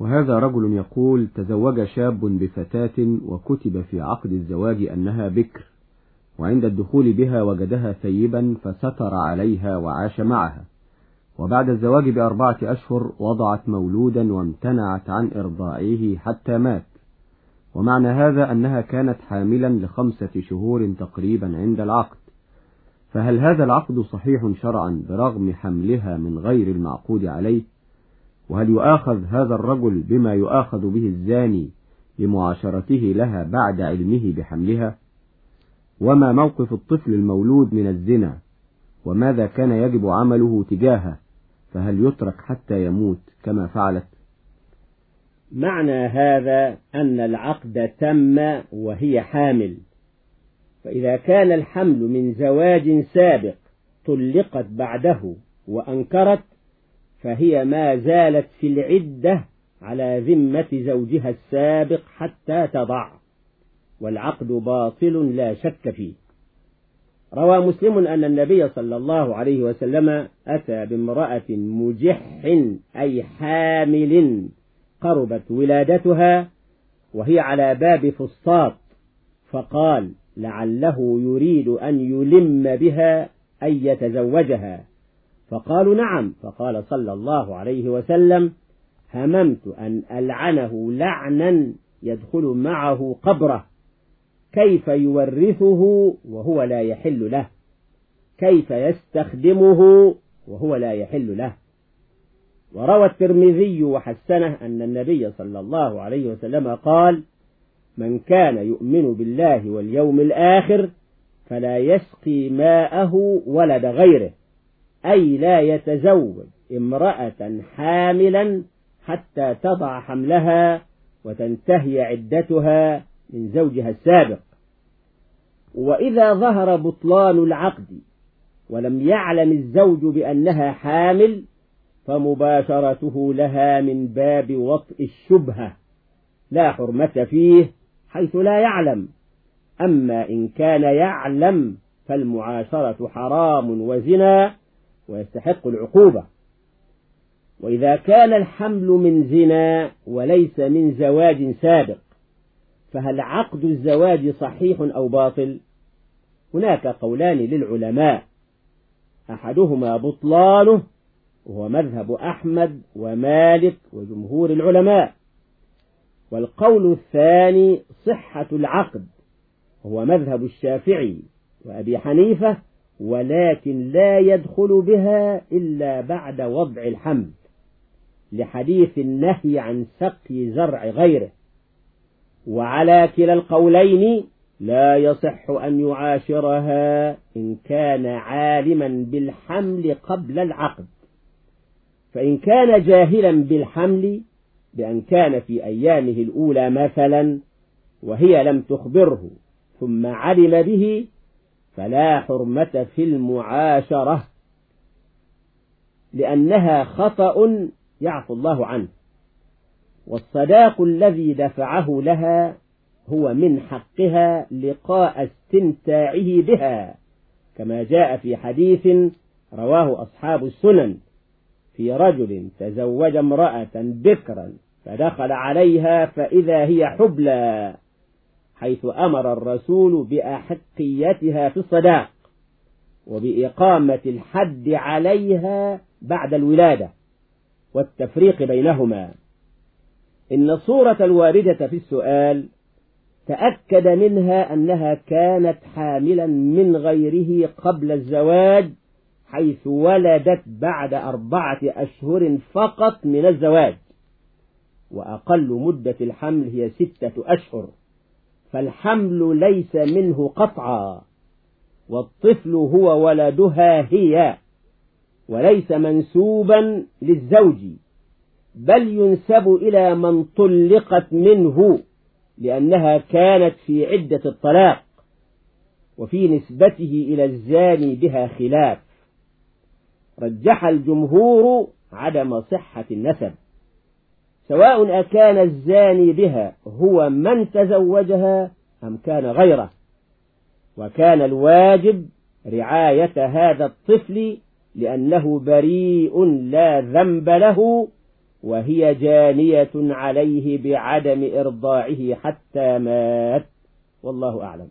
وهذا رجل يقول تزوج شاب بفتاة وكتب في عقد الزواج أنها بكر وعند الدخول بها وجدها ثيبا فستر عليها وعاش معها. وبعد الزواج بأربعة أشهر وضعت مولودا وامتنعت عن إرضاعه حتى مات. ومعنى هذا أنها كانت حاملا لخمسة شهور تقريبا عند العقد. فهل هذا العقد صحيح شرعا برغم حملها من غير المعقود عليه؟ وهل يؤاخذ هذا الرجل بما يؤاخذ به الزاني لمعاشرته لها بعد علمه بحملها؟ وما موقف الطفل المولود من الزنا؟ وماذا كان يجب عمله تجاهه؟ فهل يترك حتى يموت كما فعلت؟ معنى هذا أن العقد تم وهي حامل. فإذا كان الحمل من زواج سابق طلقت بعده وأنكرت فهي ما زالت في العدة على ذمة زوجها السابق حتى تضع. والعقد باطل لا شك فيه. روى مسلم أن النبي صلى الله عليه وسلم أتى بامرأة مجح أي حامل قربت ولادتها وهي على باب فسطاط. فقال لعله يريد أن يلم بها أن يتزوجها. فقالوا نعم. فقال صلى الله عليه وسلم هممت أن ألعنه لعنا يدخل معه قبره. كيف يورثه وهو لا يحل له؟ كيف يستخدمه وهو لا يحل له؟ وروى الترمذي وحسنه أن النبي صلى الله عليه وسلم قال من كان يؤمن بالله واليوم الآخر فلا يسقي ماءه ولد غيره. أي لا يتزوج امرأة حاملا حتى تضع حملها وتنتهي عدتها من زوجها السابق. وإذا ظهر بطلان العقد ولم يعلم الزوج بأنها حامل فمباشرته لها من باب وطء الشبهة لا حرمة فيه حيث لا يعلم. أما إن كان يعلم فالمعاشرة حرام وزنا ويستحق العقوبة. وإذا كان الحمل من زنا وليس من زواج سابق فهل عقد الزواج صحيح أو باطل؟ هناك قولان للعلماء. أحدهما بطلانه وهو مذهب أحمد ومالك وجمهور العلماء. والقول الثاني صحة العقد وهو مذهب الشافعي وأبي حنيفة ولكن لا يدخل بها إلا بعد وضع الحمل لحديث النهي عن سقي زرع غيره. وعلى كلا القولين لا يصح أن يعاشرها إن كان عالما بالحمل قبل العقد. فإن كان جاهلا بالحمل بأن كان في أيامه الأولى مثلا وهي لم تخبره ثم علم به فلا حرمة في المعاشرة لأنها خطأ يعفو الله عنه. والصداق الذي دفعه لها هو من حقها لقاء استمتاعه بها كما جاء في حديث رواه أصحاب السنن في رجل تزوج امرأة بكرا فدخل عليها فإذا هي حبلى. حيث أمر الرسول بأحقيتها في الصداق وبإقامة الحد عليها بعد الولادة والتفريق بينهما. إن الصورة الواردة في السؤال تأكد منها أنها كانت حاملا من غيره قبل الزواج حيث ولدت بعد أربعة أشهر فقط من الزواج وأقل مدة الحمل هي ستة أشهر. فالحمل ليس منه قطعا والطفل هو ولدها هي وليس منسوبا للزوج بل ينسب إلى من طلقت منه لأنها كانت في عدة الطلاق وفي نسبته إلى الزاني بها خلاف. رجح الجمهور عدم صحة النسب. سواء أكان الزاني بها هو من تزوجها أم كان غيره. وكان الواجب رعاية هذا الطفل لأنه بريء لا ذنب له وهي جانية عليه بعدم إرضاعه حتى مات. والله أعلم.